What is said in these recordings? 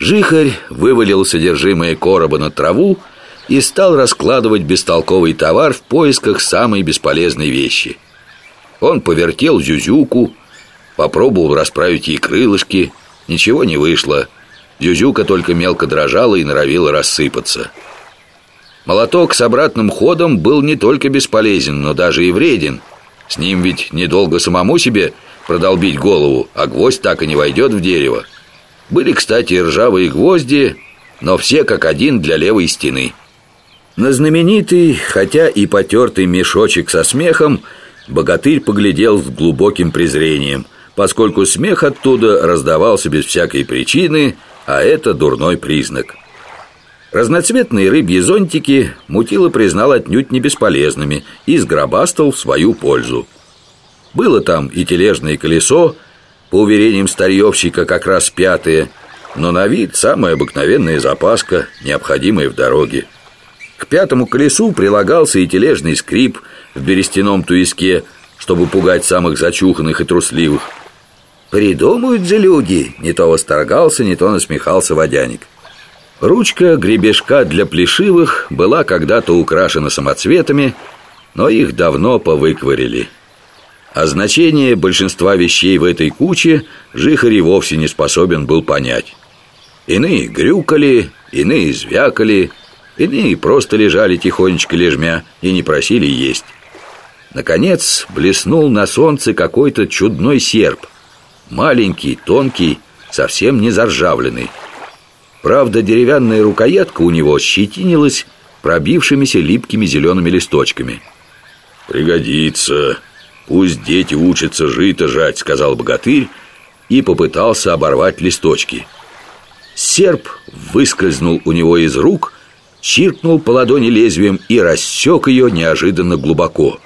Жихарь вывалил содержимое короба на траву и стал раскладывать бестолковый товар в поисках самой бесполезной вещи. Он повертел зюзюку, попробовал расправить ей крылышки, ничего не вышло. Зюзюка только мелко дрожала и норовила рассыпаться. Молоток с обратным ходом был не только бесполезен, но даже и вреден. С ним ведь недолго самому себе продолбить голову, а гвоздь так и не войдет в дерево. Были, кстати, ржавые гвозди, но все как один для левой стены. На знаменитый, хотя и потертый мешочек со смехом богатырь поглядел с глубоким презрением, поскольку смех оттуда раздавался без всякой причины, а это дурной признак. Разноцветные рыбьи зонтики Мутила признал отнюдь не бесполезными и сгробастал в свою пользу. Было там и тележное колесо, по уверениям старьевщика как раз пятое, но на вид самая обыкновенная запаска, необходимая в дороге. К пятому колесу прилагался и тележный скрип в берестяном туиске, чтобы пугать самых зачуханных и трусливых. «Придумают же люди!» Не то восторгался, не то насмехался водяник. Ручка гребешка для плешивых была когда-то украшена самоцветами, но их давно повыкварили. А значение большинства вещей в этой куче Жихарь вовсе не способен был понять. Иные грюкали, иные звякали, иные просто лежали тихонечко лежмя и не просили есть. Наконец блеснул на солнце какой-то чудной серп. Маленький, тонкий, совсем не заржавленный. Правда, деревянная рукоятка у него щетинилась пробившимися липкими зелеными листочками. «Пригодится. Пусть дети учатся жито жать», — сказал богатырь и попытался оборвать листочки. Серп выскользнул у него из рук, чиркнул по ладони лезвием и рассек ее неожиданно глубоко.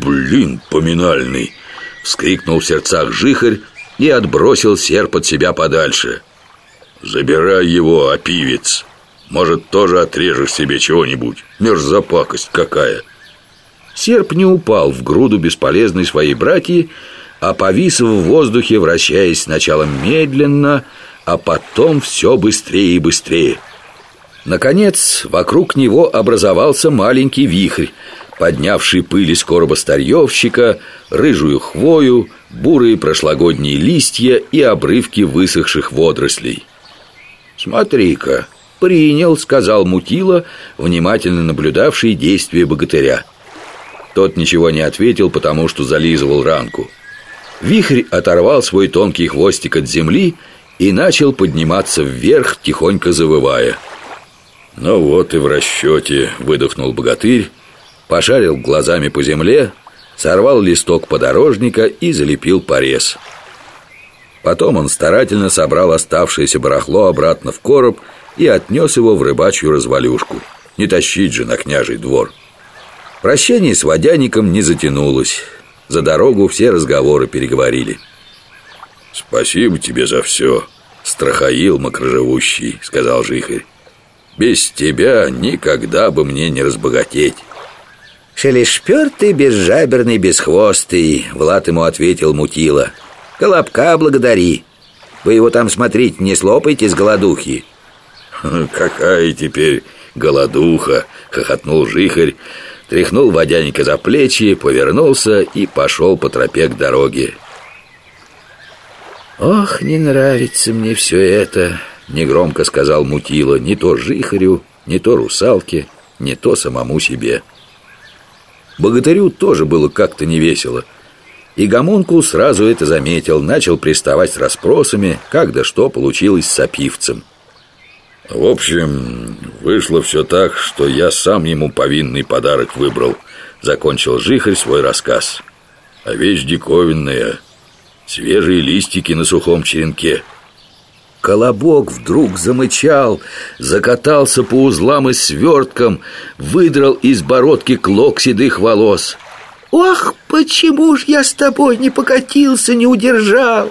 «Блин, поминальный!» — вскрикнул в сердцах жихарь и отбросил серп от себя подальше — Забирай его, опивец Может, тоже отрежешь себе чего-нибудь Мерзопакость какая Серп не упал в груду бесполезной своей братьи А повис в воздухе, вращаясь сначала медленно А потом все быстрее и быстрее Наконец, вокруг него образовался маленький вихрь Поднявший пыль из короба старьевщика Рыжую хвою, бурые прошлогодние листья И обрывки высохших водорослей «Смотри-ка, принял», — сказал Мутила, внимательно наблюдавший действия богатыря. Тот ничего не ответил, потому что зализывал ранку. Вихрь оторвал свой тонкий хвостик от земли и начал подниматься вверх, тихонько завывая. «Ну вот и в расчете», — выдохнул богатырь, пошарил глазами по земле, сорвал листок подорожника и залепил порез. Потом он старательно собрал оставшееся барахло обратно в короб и отнес его в рыбачью развалюшку. Не тащить же на княжий двор. Прощение с водяником не затянулось. За дорогу все разговоры переговорили. «Спасибо тебе за все, страхаил макроживущий», — сказал Жихарь. «Без тебя никогда бы мне не разбогатеть». «Шелешпертый, безжаберный, бесхвостый», — Влад ему ответил Мутила. Колобка благодари. Вы его там, смотрите, не слопайте с голодухи. Какая теперь голодуха, хохотнул жихарь, тряхнул водяника за плечи, повернулся и пошел по тропе к дороге. «Ох, не нравится мне все это», — негромко сказал Мутила, не то жихарю, не то русалке, не то самому себе. Богатырю тоже было как-то невесело — и Гомункул сразу это заметил, начал приставать с расспросами, как да что получилось с опивцем. В общем, вышло все так, что я сам ему повинный подарок выбрал, закончил Жихарь свой рассказ. А вещь диковинная, свежие листики на сухом черенке. Колобок вдруг замычал, закатался по узлам и сверткам, выдрал из бородки клок седых волос. Ох, почему ж я с тобой не покатился, не удержал?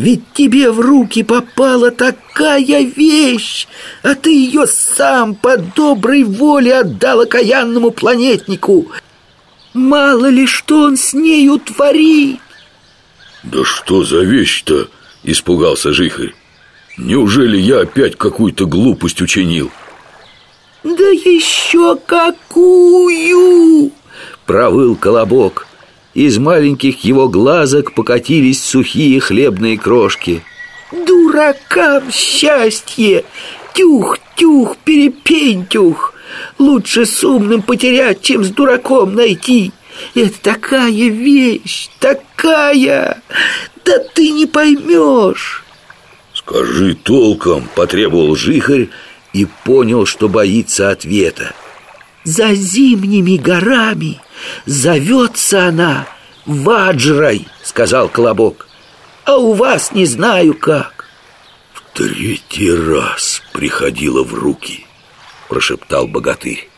Ведь тебе в руки попала такая вещь, а ты ее сам по доброй воле отдал окаянному планетнику. Мало ли что он с нею творит. Да что за вещь-то? Испугался Жихарь. Неужели я опять какую-то глупость учинил? Да еще какую! Провыл колобок Из маленьких его глазок покатились сухие хлебные крошки Дуракам счастье! Тюх-тюх, перепентюх! Лучше с умным потерять, чем с дураком найти Это такая вещь, такая! Да ты не поймешь Скажи толком, потребовал Жихарь и понял, что боится ответа. За зимними горами зовется она Ваджрой, сказал Колобок. А у вас не знаю как. В третий раз приходила в руки, прошептал богатырь.